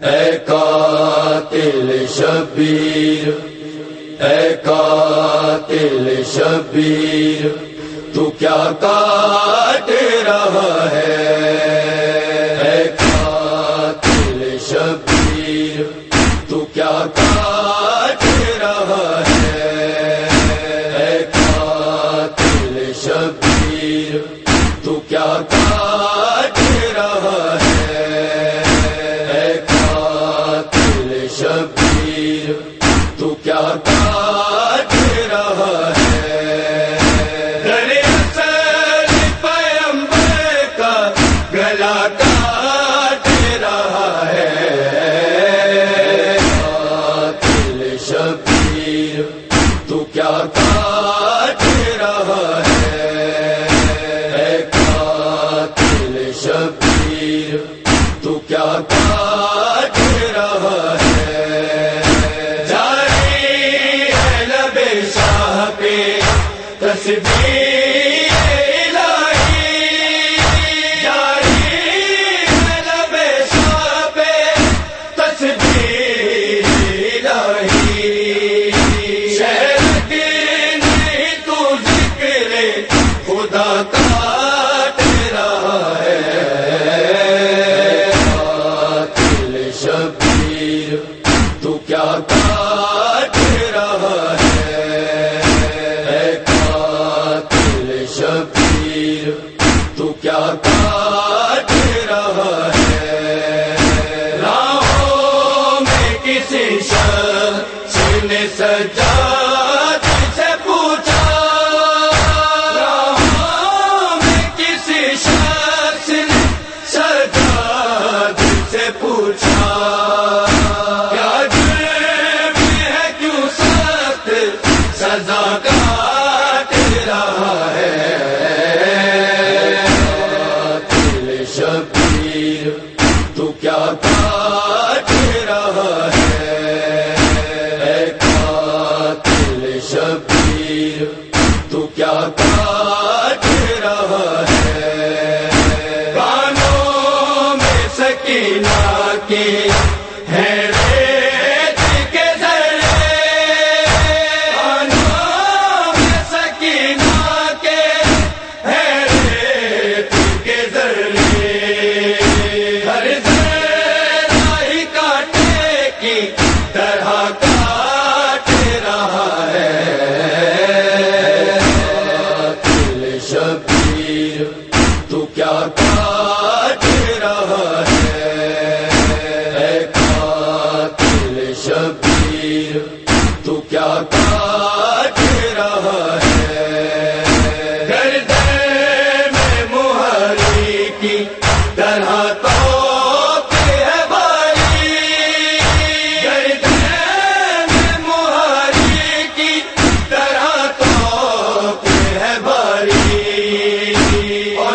اے قاتل شبیر، اے قاتل شبیر، تو کیا کاٹ رہا ہے؟ اے قاتل شبیر، تو کیا کاٹ سے بھی شبیر، تو کیا کاٹ رہا ہے؟ راہوں میں کسی شخص نے سجاد سے کسی سجاد پوچھا۔ ہے کیوں سزا کا تو کیا کاٹ رہا ہے؟ شبیر تو کیا کاٹ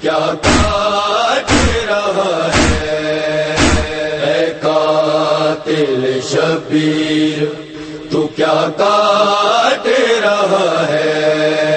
کیا کاٹ رہا ہے؟ اے قاتل شبیر تو کیا کاٹ رہا ہے؟